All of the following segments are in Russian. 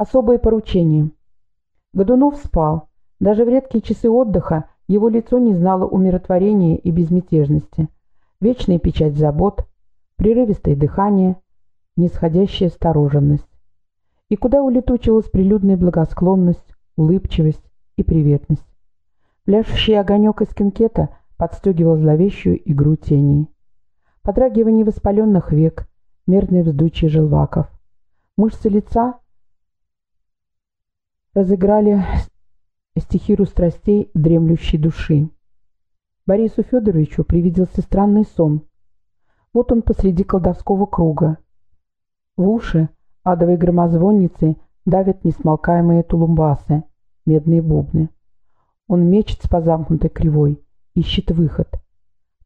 Особое поручение. Годунов спал. Даже в редкие часы отдыха его лицо не знало умиротворения и безмятежности. Вечная печать забот, прерывистое дыхание, нисходящая остороженность. И куда улетучилась прилюдная благосклонность, улыбчивость и приветность. Пляшущий огонек из кинкета подстегивал зловещую игру теней. Подрагивание воспаленных век, мерные вздутие желваков. Мышцы лица разыграли стихиру страстей дремлющей души. Борису Федоровичу привиделся странный сон. Вот он посреди колдовского круга. В уши адовой громозвонницы давят несмолкаемые тулумбасы, медные бубны. Он мечется по замкнутой кривой, ищет выход.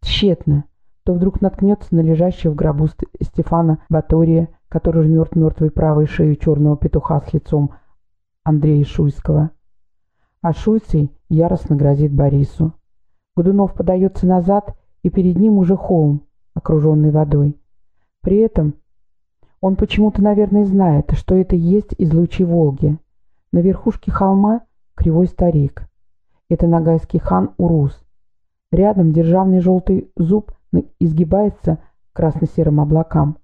Тщетно. То вдруг наткнется на лежащего в гробу Стефана Батория, который жмет мертвой правой шею черного петуха с лицом Андрея Шуйского. А Шуйцей яростно грозит Борису. Годунов подается назад, и перед ним уже холм, окруженный водой. При этом он почему-то, наверное, знает, что это есть из лучей Волги. На верхушке холма кривой старик. Это нагайский хан Урус. Рядом державный желтый зуб изгибается красно-серым облакам.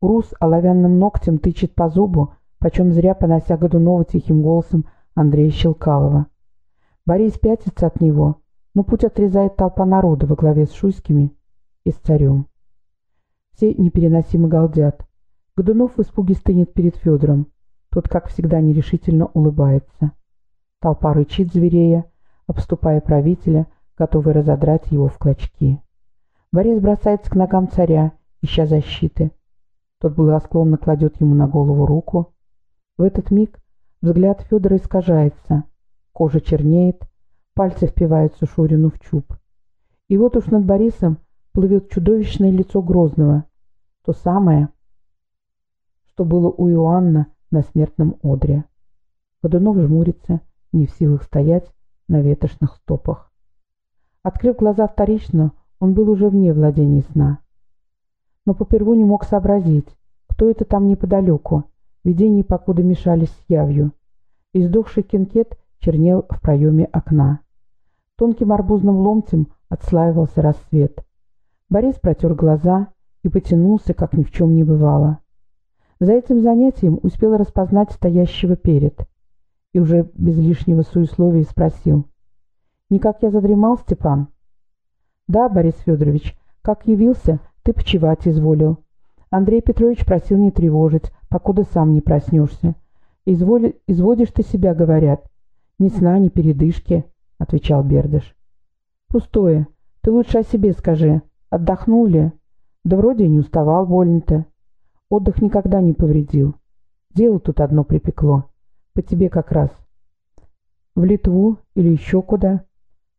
Урус оловянным ногтем тычет по зубу, почем зря понося Годунова тихим голосом Андрея Щелкалова. Борис пятится от него, но путь отрезает толпа народа во главе с Шуйскими и с царем. Все непереносимо галдят. Годунов в испуге стынет перед Федором. Тот, как всегда, нерешительно улыбается. Толпа рычит зверея, обступая правителя, готовый разодрать его в клочки. Борис бросается к ногам царя, ища защиты. Тот благосклонно кладет ему на голову руку. В этот миг взгляд Федора искажается, кожа чернеет, пальцы впиваются Шурину в чуб. И вот уж над Борисом плывет чудовищное лицо Грозного, то самое, что было у Иоанна на смертном одре. Годунов жмурится, не в силах стоять на ветошных стопах. Открыв глаза вторично, он был уже вне владений сна. Но поперву не мог сообразить, кто это там неподалеку, видения покуда мешались с явью. Издохший кинкет чернел в проеме окна. Тонким арбузным ломтем отслаивался рассвет. Борис протер глаза и потянулся, как ни в чем не бывало. За этим занятием успел распознать стоящего перед и уже без лишнего суесловия спросил. «Никак я задремал, Степан?» «Да, Борис Федорович, как явился, ты почевать изволил. Андрей Петрович просил не тревожить, покуда сам не проснешься. Изволи... Изводишь ты себя, говорят. Ни сна, ни передышки», — отвечал Бердыш. «Пустое. Ты лучше о себе скажи. Отдохнул ли? Да вроде и не уставал больно-то. Отдых никогда не повредил. Дело тут одно припекло. По тебе как раз. В Литву или еще куда?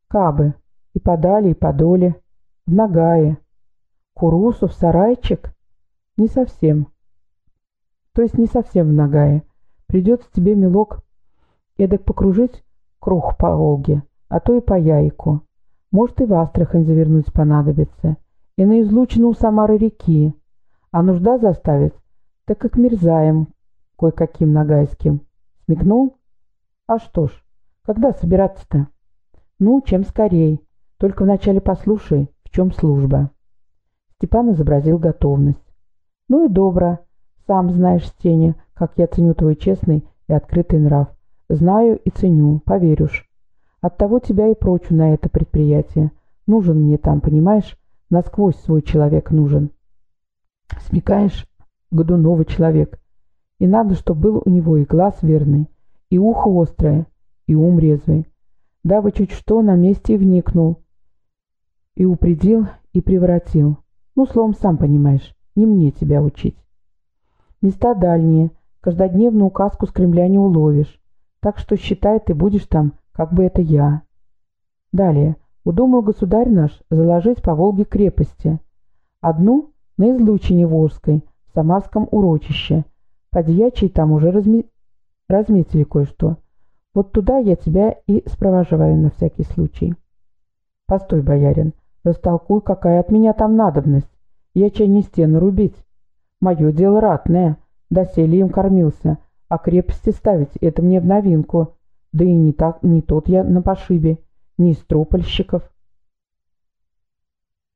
Кабы. И подали, и подоле. В Нагае. Курусу, в Сарайчик? Не совсем. То есть не совсем в Нагае. Придется тебе, милок, эдак покружить круг по Волге, а то и по Яйку. Может, и в Астрахань завернуть понадобится. И на излучину у Самары реки. А нужда заставит, так как мерзаем кое-каким нагайским. Смекнул? А что ж, когда собираться-то? Ну, чем скорей. Только вначале послушай, в чем служба. Степан изобразил готовность. Ну и добро. Сам знаешь, Стеня, как я ценю твой честный и открытый нрав. Знаю и ценю, поверишь. Оттого тебя и прочу на это предприятие. Нужен мне там, понимаешь? Насквозь свой человек нужен. Смекаешь? Годуновый человек. И надо, чтобы был у него и глаз верный, и ухо острое, и ум резвый. Дабы чуть что на месте и вникнул, и упредил, и превратил. Ну, словом, сам понимаешь, не мне тебя учить. Места дальние, каждодневную указку с Кремля не уловишь, так что считай, ты будешь там, как бы это я. Далее, удумал государь наш заложить по Волге крепости. Одну на излучине Волжской, в Самарском урочище, Подьячие там уже разме... разметили кое-что. Вот туда я тебя и спровоживаю на всякий случай. Постой, боярин, растолкуй, какая от меня там надобность. Я чай не стену рубить. Мое дело ратное, доселе им кормился, А крепости ставить — это мне в новинку. Да и не так, не тот я на пошибе, не из тропольщиков.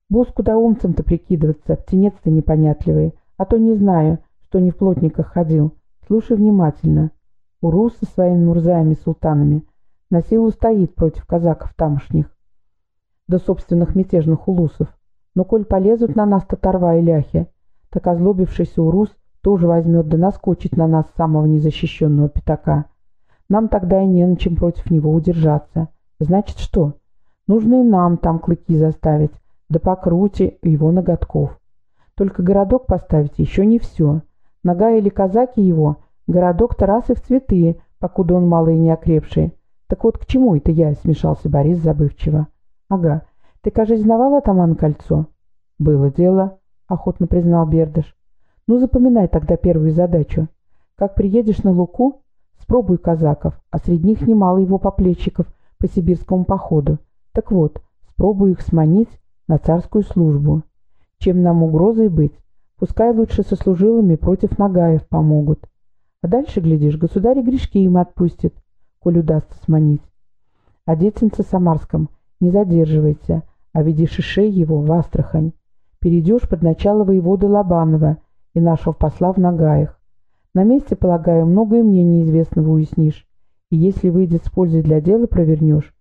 Босс куда умцем-то прикидываться, птенец-то непонятливый, а то не знаю, что не в плотниках ходил. Слушай внимательно. Урус со своими мурзаями-султанами на силу стоит против казаков тамошних, до собственных мятежных улусов. Но коль полезут на нас татарва и ляхи, так озлобившийся урус тоже возьмет да наскочит на нас самого незащищенного пятака. Нам тогда и не на чем против него удержаться. Значит, что? Нужно и нам там клыки заставить, да покрути его ноготков. Только городок поставить еще не все. Нога или казаки его, городок-то раз и в цветы, покуда он малый и неокрепший. Так вот к чему это я, смешался Борис забывчиво. Ага, ты, кажется, знавал атаман кольцо? Было дело, охотно признал Бердыш. Ну, запоминай тогда первую задачу. Как приедешь на Луку, спробуй казаков, а среди них немало его поплечиков по сибирскому походу. Так вот, спробуй их сманить на царскую службу. Чем нам угрозой быть, пускай лучше со служилыми против Нагаев помогут. А дальше, глядишь, государь грешки им отпустит, коль удастся сманить. А детинце Самарском не задерживайся, а веди шишей его в Астрахань. Перейдешь под начало воеводы Лобанова и нашего посла в Нагаях. На месте, полагаю, многое мне неизвестного уяснишь, и если выйдет с пользой для дела, провернешь.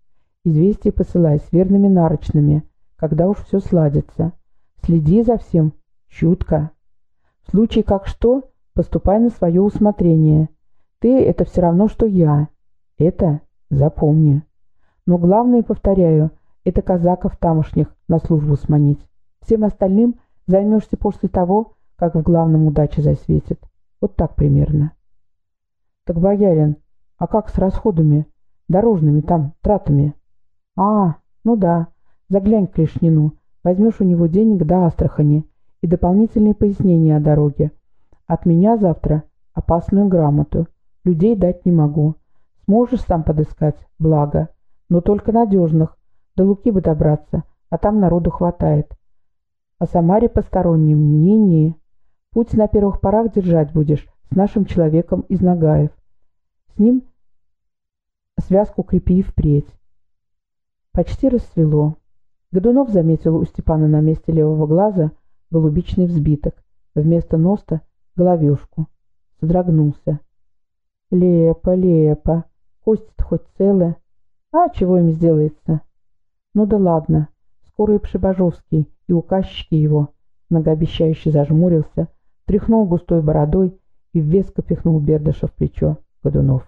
Известие посылай с верными нарочными, когда уж все сладится. Следи за всем, чутко. В случае как что, поступай на свое усмотрение. Ты — это все равно, что я. Это запомни. Но главное, повторяю, это казаков тамошних на службу сманить. Всем остальным займешься после того, как в главном удача засветит. Вот так примерно. Так, боярин, а как с расходами? Дорожными там, тратами? А, ну да, заглянь к Лишнину. Возьмешь у него денег до Астрахани и дополнительные пояснения о дороге. От меня завтра опасную грамоту. Людей дать не могу. Сможешь сам подыскать, благо. Но только надежных. До Луки бы добраться, а там народу хватает. О Самаре постороннем мнении. Путь на первых порах держать будешь с нашим человеком из Нагаев. С ним связку крепи впредь. Почти рассвело. Годунов заметил у Степана на месте левого глаза голубичный взбиток, вместо носа — головешку. Содрогнулся. Лепо, лепо, кость хоть целая. А чего им сделается? Ну да ладно, скоро и Пшибажовский, и указчики его, многообещающе зажмурился, тряхнул густой бородой и веско пихнул Бердаша в плечо Годунов.